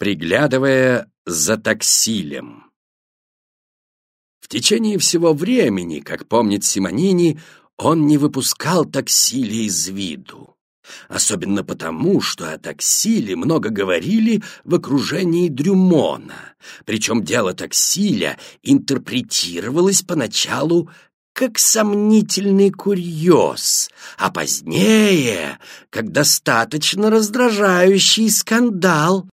приглядывая за таксилем. В течение всего времени, как помнит Симонини, он не выпускал таксили из виду. Особенно потому, что о таксиле много говорили в окружении Дрюмона. Причем дело таксиля интерпретировалось поначалу как сомнительный курьез, а позднее как достаточно раздражающий скандал.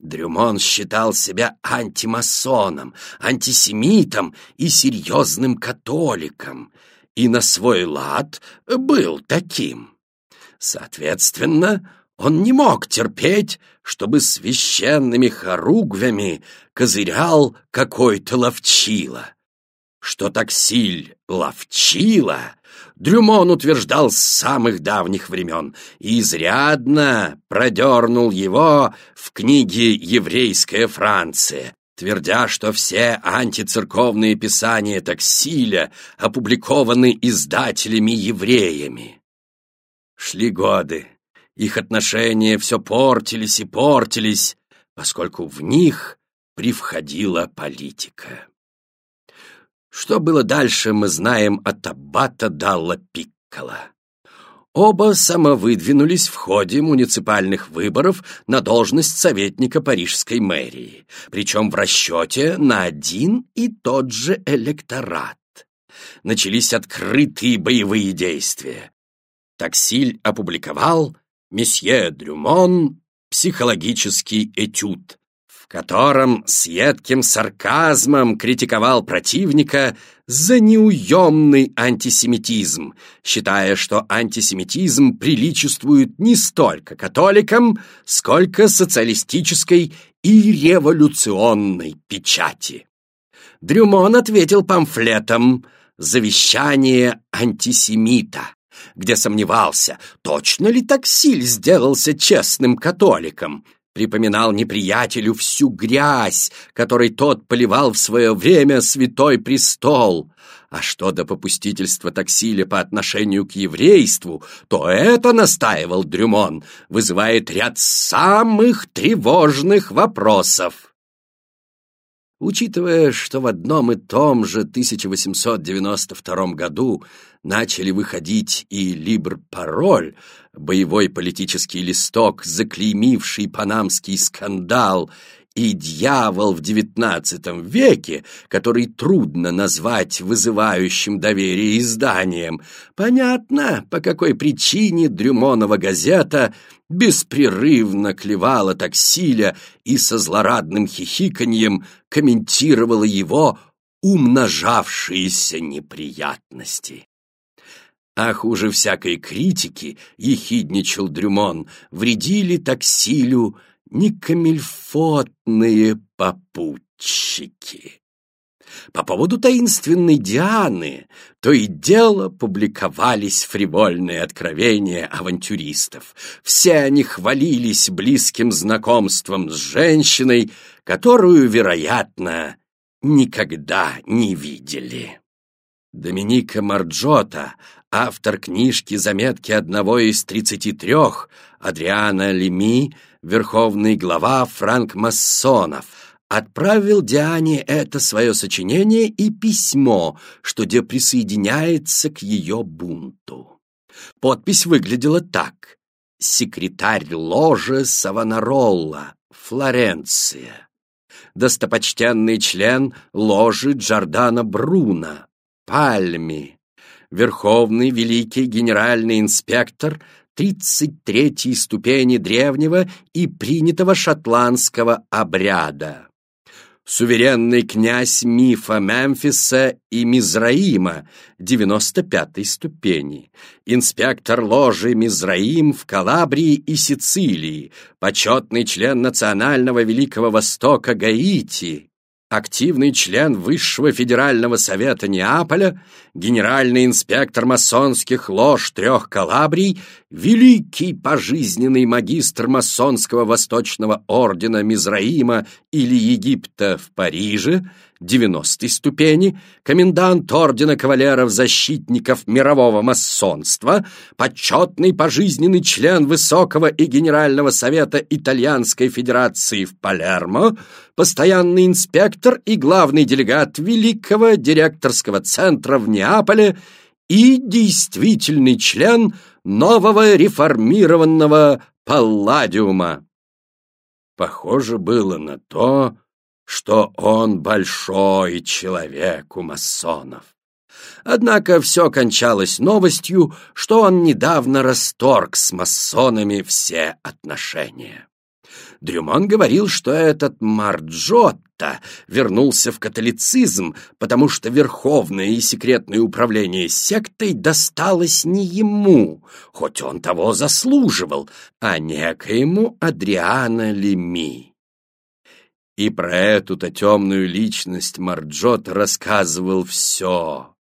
Дрюмон считал себя антимасоном, антисемитом и серьезным католиком, и на свой лад был таким. Соответственно, он не мог терпеть, чтобы священными хоругвями козырял какой-то ловчила. Что таксиль ловчила, Дрюмон утверждал с самых давних времен и изрядно продернул его в книге «Еврейская Франция», твердя, что все антицерковные писания таксиля опубликованы издателями-евреями. Шли годы, их отношения все портились и портились, поскольку в них привходила политика. Что было дальше, мы знаем от Аббата Далла Пиккола. Оба самовыдвинулись в ходе муниципальных выборов на должность советника парижской мэрии, причем в расчете на один и тот же электорат. Начались открытые боевые действия. Таксиль опубликовал «Месье Дрюмон. Психологический этюд», котором с едким сарказмом критиковал противника за неуемный антисемитизм, считая, что антисемитизм приличествует не столько католикам, сколько социалистической и революционной печати. Дрюмон ответил памфлетом «Завещание антисемита», где сомневался, точно ли таксиль сделался честным католиком – припоминал неприятелю всю грязь, которой тот поливал в свое время святой престол. А что до попустительства таксиля по отношению к еврейству, то это, настаивал Дрюмон, вызывает ряд самых тревожных вопросов. Учитывая, что в одном и том же 1892 году начали выходить и «Либр-пароль», боевой политический листок, заклеймивший панамский скандал, и «Дьявол в XIX веке», который трудно назвать вызывающим доверие изданием, понятно, по какой причине Дрюмонова газета беспрерывно клевала таксиля и со злорадным хихиканьем комментировала его умножавшиеся неприятности. А хуже всякой критики, ехидничал Дрюмон, вредили таксилю некамельфотные попутчики. По поводу таинственной Дианы то и дело публиковались фривольные откровения авантюристов. Все они хвалились близким знакомством с женщиной, которую, вероятно, никогда не видели. Доминика Марджота, автор книжки «Заметки одного из тридцати трех», Адриана Леми, верховный глава франкмассонов, отправил Диане это свое сочинение и письмо, что где присоединяется к ее бунту. Подпись выглядела так. «Секретарь ложи Савонаролла, Флоренция». Достопочтенный член ложи Джордана Бруно, Пальми. Верховный великий генеральный инспектор тридцать третьей ступени древнего и принятого шотландского обряда. Суверенный князь мифа Мемфиса и Мизраима, 95-й ступени, инспектор ложи Мизраим в Калабрии и Сицилии, почетный член Национального Великого Востока Гаити, активный член Высшего Федерального Совета Неаполя, генеральный инспектор масонских лож трех Калабрий великий пожизненный магистр масонского восточного ордена Мизраима или Египта в Париже, 90 ступени, комендант ордена кавалеров-защитников мирового масонства, почетный пожизненный член Высокого и Генерального совета Итальянской Федерации в Палермо, постоянный инспектор и главный делегат Великого директорского центра в Неаполе и действительный член нового реформированного Палладиума. Похоже было на то, что он большой человек у масонов. Однако все кончалось новостью, что он недавно расторг с масонами все отношения. Дрюмон говорил, что этот Марджотто вернулся в католицизм, потому что верховное и секретное управление сектой досталось не ему, хоть он того заслуживал, а некоему Адриана Леми. И про эту-то темную личность Марджот рассказывал все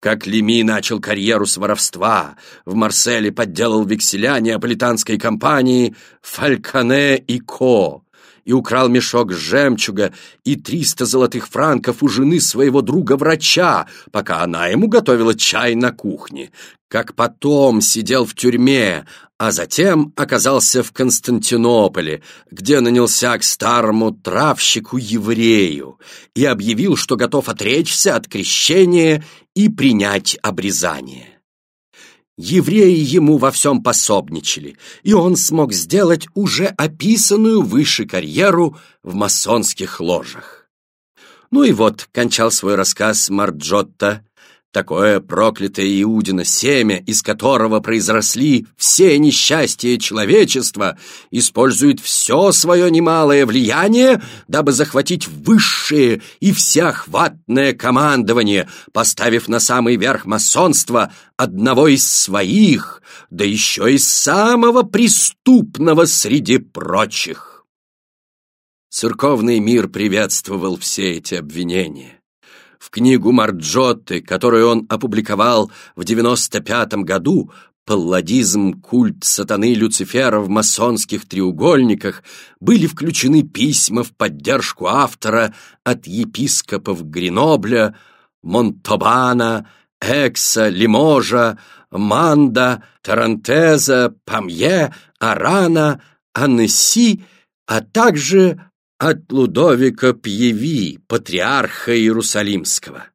как Леми начал карьеру с воровства, в Марселе подделал векселя неаполитанской компании «Фальконе и Ко», и украл мешок жемчуга и триста золотых франков у жены своего друга-врача, пока она ему готовила чай на кухне, как потом сидел в тюрьме, а затем оказался в Константинополе, где нанялся к старому травщику-еврею и объявил, что готов отречься от крещения и принять обрезание. Евреи ему во всем пособничали, и он смог сделать уже описанную выше карьеру в масонских ложах. Ну и вот, кончал свой рассказ Марджотто, Такое проклятое Иудино семя, из которого произросли все несчастья человечества, использует все свое немалое влияние, дабы захватить высшее и всеохватное командование, поставив на самый верх масонства одного из своих, да еще и самого преступного среди прочих. Церковный мир приветствовал все эти обвинения в книгу Марджотты, которую он опубликовал в 95 году, Палладизм, культ сатаны Люцифера в масонских треугольниках были включены письма в поддержку автора от епископов Гренобля, Монтобана, Экса, Лиможа, Манда, Тарантеза, Памье, Арана, Аннеси, а также от Лудовика Пьеви, патриарха Иерусалимского.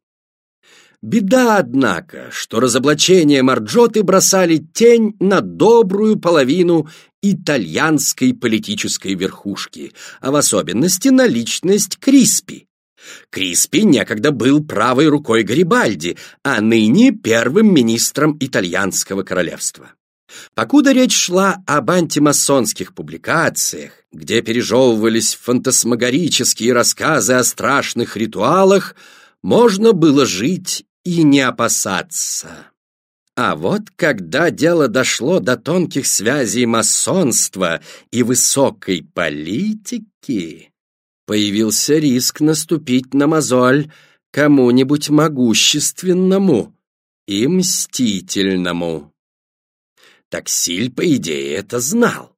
Беда, однако, что разоблачения Марджоты бросали тень на добрую половину итальянской политической верхушки, а в особенности на личность Криспи. Криспи некогда был правой рукой Гарибальди, а ныне первым министром итальянского королевства. Покуда речь шла об антимасонских публикациях, где пережевывались фантасмагорические рассказы о страшных ритуалах, можно было жить и не опасаться. А вот когда дело дошло до тонких связей масонства и высокой политики, появился риск наступить на мозоль кому-нибудь могущественному и мстительному. Таксиль, по идее, это знал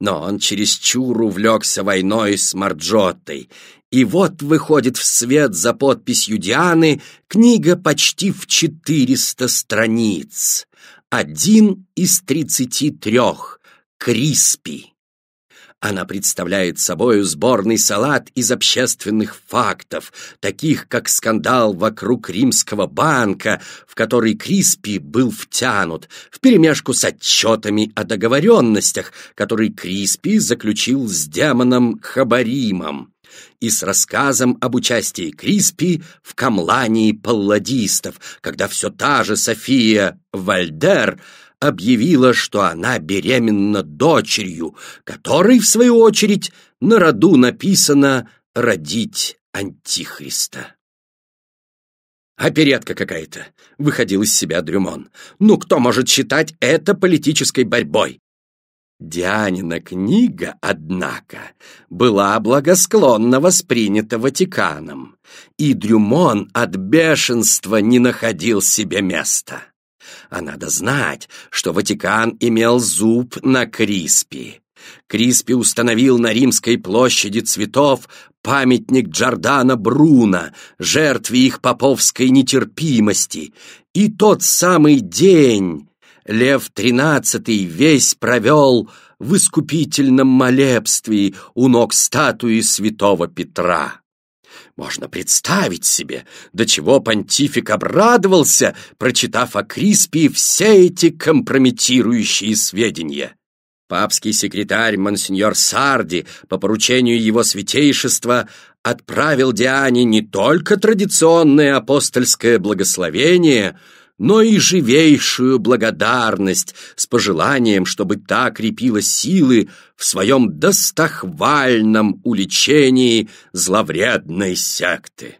но он чересчур увлекся войной с Марджоттой. И вот выходит в свет за подписью Дианы книга почти в четыреста страниц. Один из тридцати трех. Криспи. Она представляет собою сборный салат из общественных фактов, таких как скандал вокруг римского банка, в который Криспи был втянут, вперемешку с отчетами о договоренностях, которые Криспи заключил с демоном Хабаримом и с рассказом об участии Криспи в камлании палладистов, когда все та же София Вальдер – объявила, что она беременна дочерью, которой, в свою очередь, на роду написано «родить Антихриста». «Оперетка какая-то», — выходил из себя Дрюмон. «Ну, кто может считать это политической борьбой?» Дианина книга, однако, была благосклонно воспринята Ватиканом, и Дрюмон от бешенства не находил себе места. А надо знать, что Ватикан имел зуб на Криспи. Криспи установил на Римской площади цветов памятник Джордана Бруно, жертве их поповской нетерпимости. И тот самый день Лев XIII весь провел в искупительном молебстве у ног статуи святого Петра. Можно представить себе, до чего понтифик обрадовался, прочитав о Криспи все эти компрометирующие сведения. Папский секретарь монсеньор Сарди по поручению его святейшества отправил Диане не только традиционное апостольское благословение, но и живейшую благодарность с пожеланием, чтобы та крепила силы в своем достохвальном уличении зловредной секты.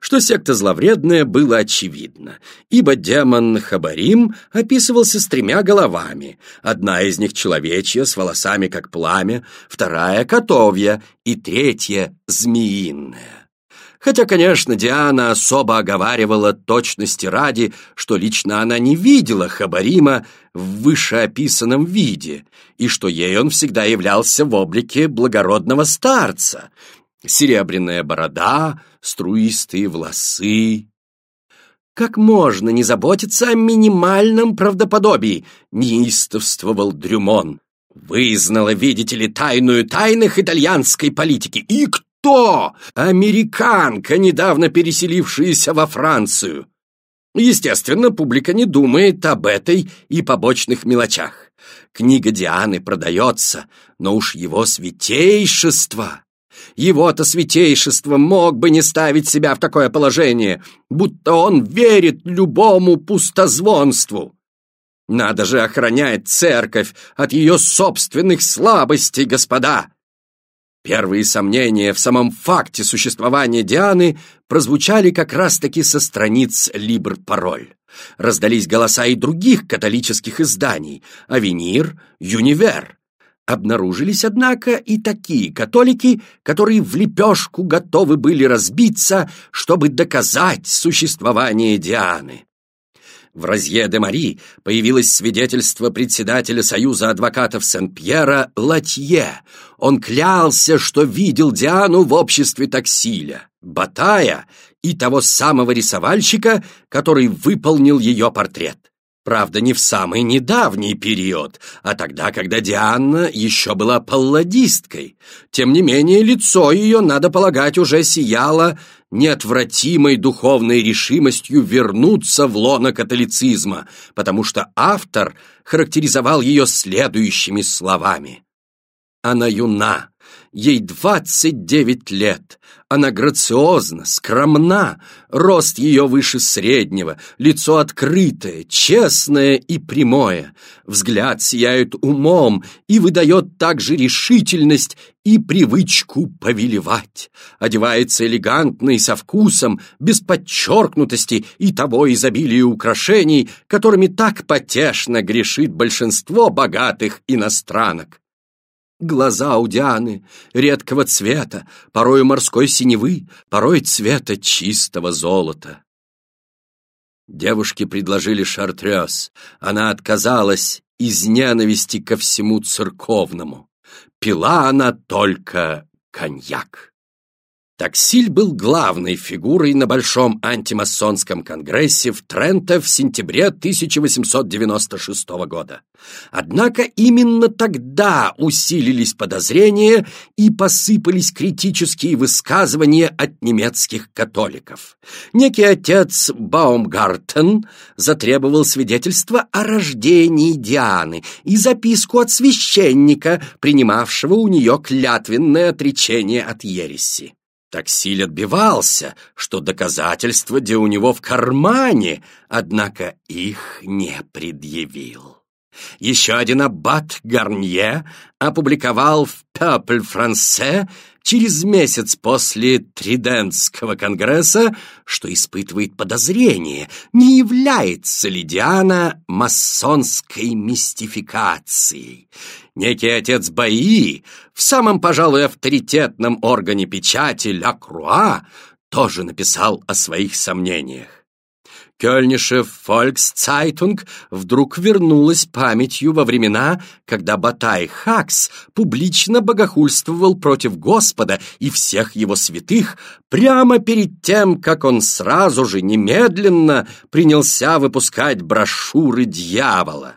Что секта зловредная, было очевидно, ибо демон Хабарим описывался с тремя головами. Одна из них человечья, с волосами как пламя, вторая — котовья и третья — змеиная. Хотя, конечно, Диана особо оговаривала точности ради, что лично она не видела Хабарима в вышеописанном виде, и что ей он всегда являлся в облике благородного старца. Серебряная борода, струистые волосы. Как можно не заботиться о минимальном правдоподобии, неистовствовал Дрюмон. Вызнала, видите ли, тайную тайных итальянской политики. И кто? Кто? Американка, недавно переселившаяся во Францию. Естественно, публика не думает об этой и побочных мелочах. Книга Дианы продается, но уж его святейшество... Его-то святейшество мог бы не ставить себя в такое положение, будто он верит любому пустозвонству. Надо же охранять церковь от ее собственных слабостей, господа. Первые сомнения в самом факте существования Дианы прозвучали как раз-таки со страниц «Либр-пароль». Раздались голоса и других католических изданий «Авенир», «Юнивер». Обнаружились, однако, и такие католики, которые в лепешку готовы были разбиться, чтобы доказать существование Дианы. В Розье-де-Мари появилось свидетельство председателя Союза адвокатов Сен-Пьера Латье. Он клялся, что видел Диану в обществе таксиля, Батая и того самого рисовальщика, который выполнил ее портрет. Правда, не в самый недавний период, а тогда, когда Диана еще была палладисткой. Тем не менее, лицо ее, надо полагать, уже сияло неотвратимой духовной решимостью вернуться в лоно католицизма, потому что автор характеризовал ее следующими словами. «Она юна, Ей двадцать девять лет. Она грациозна, скромна, рост ее выше среднего, лицо открытое, честное и прямое. Взгляд сияет умом и выдает также решительность и привычку повелевать. Одевается элегантно и со вкусом, без подчеркнутости и того изобилия украшений, которыми так потешно грешит большинство богатых иностранок. Глаза у Дианы редкого цвета, порой морской синевы, порой цвета чистого золота. Девушке предложили шартрез. Она отказалась из ненависти ко всему церковному. Пила она только коньяк. Таксиль был главной фигурой на Большом антимасонском конгрессе в Тренто в сентябре 1896 года. Однако именно тогда усилились подозрения и посыпались критические высказывания от немецких католиков. Некий отец Баумгартен затребовал свидетельство о рождении Дианы и записку от священника, принимавшего у нее клятвенное отречение от ереси. Таксиль отбивался, что доказательства где у него в кармане, однако их не предъявил. Еще один аббат Гарнье опубликовал в «Пепль Франсе» через месяц после Тридентского конгресса, что испытывает подозрение, не является ли Диана масонской мистификацией. Некий отец Баи в самом, пожалуй, авторитетном органе печати «Ля Круа» тоже написал о своих сомнениях. Кёльнише Фольксцайтунг вдруг вернулась памятью во времена, когда Батай Хакс публично богохульствовал против Господа и всех его святых прямо перед тем, как он сразу же немедленно принялся выпускать брошюры дьявола.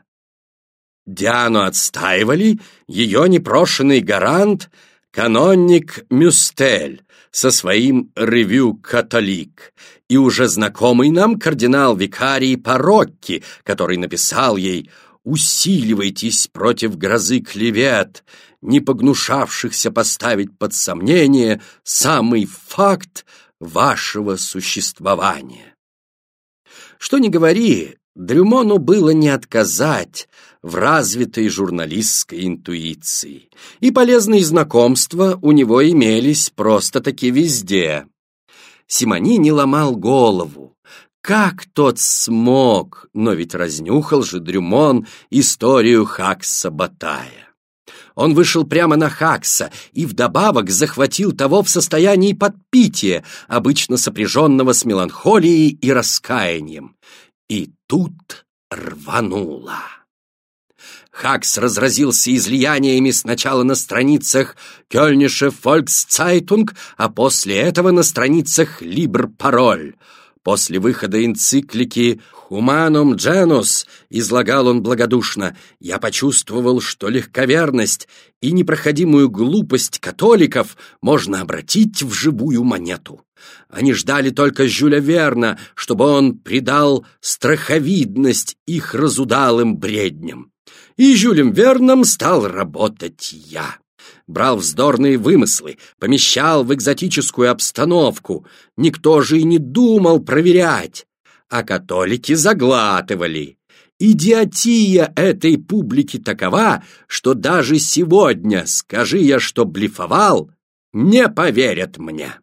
Диану отстаивали ее непрошенный гарант, канонник Мюстель, со своим «Ревю католик» и уже знакомый нам кардинал-викарий Парокки, который написал ей «Усиливайтесь против грозы клевет, не погнушавшихся поставить под сомнение самый факт вашего существования». Что ни говори, Дрюмону было не отказать в развитой журналистской интуиции, и полезные знакомства у него имелись просто-таки везде. Симони не ломал голову. Как тот смог, но ведь разнюхал же Дрюмон историю Хакса Батая. Он вышел прямо на Хакса и вдобавок захватил того в состоянии подпития, обычно сопряженного с меланхолией и раскаянием. И тут рвануло. Хакс разразился излияниями сначала на страницах Кёльнише Фольксцайтунг, а после этого на страницах Либр-Пароль. После выхода энциклики «Humanum Genus» излагал он благодушно, я почувствовал, что легковерность и непроходимую глупость католиков можно обратить в живую монету. Они ждали только Жюля Верна, чтобы он придал страховидность их разудалым бредням. И Жюлем Верном стал работать я. Брал вздорные вымыслы, помещал в экзотическую обстановку. Никто же и не думал проверять. А католики заглатывали. Идиотия этой публики такова, что даже сегодня, скажи я, что блефовал, не поверят мне.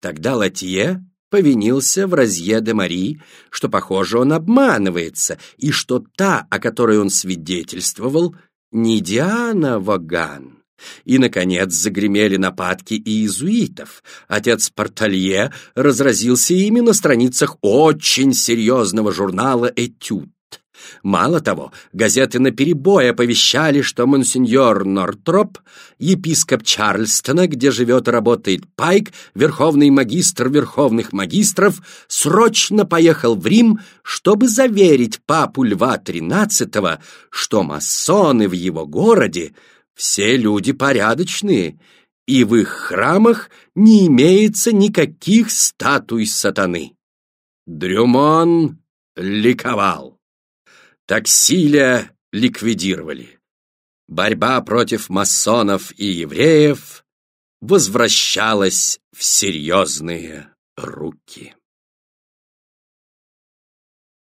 Тогда Латье повинился в Розье де Мари, что, похоже, он обманывается, и что та, о которой он свидетельствовал, не Диана Ваган. И, наконец, загремели нападки иезуитов. Отец Порталье разразился ими на страницах очень серьезного журнала «Этюд». Мало того, газеты наперебой оповещали, что монсеньор Нортроп, епископ Чарльстона, где живет и работает Пайк, верховный магистр верховных магистров, срочно поехал в Рим, чтобы заверить папу Льва XIII, что масоны в его городе все люди порядочные, и в их храмах не имеется никаких статуй сатаны. Дрюмон ликовал. Таксиля ликвидировали. Борьба против масонов и евреев возвращалась в серьезные руки.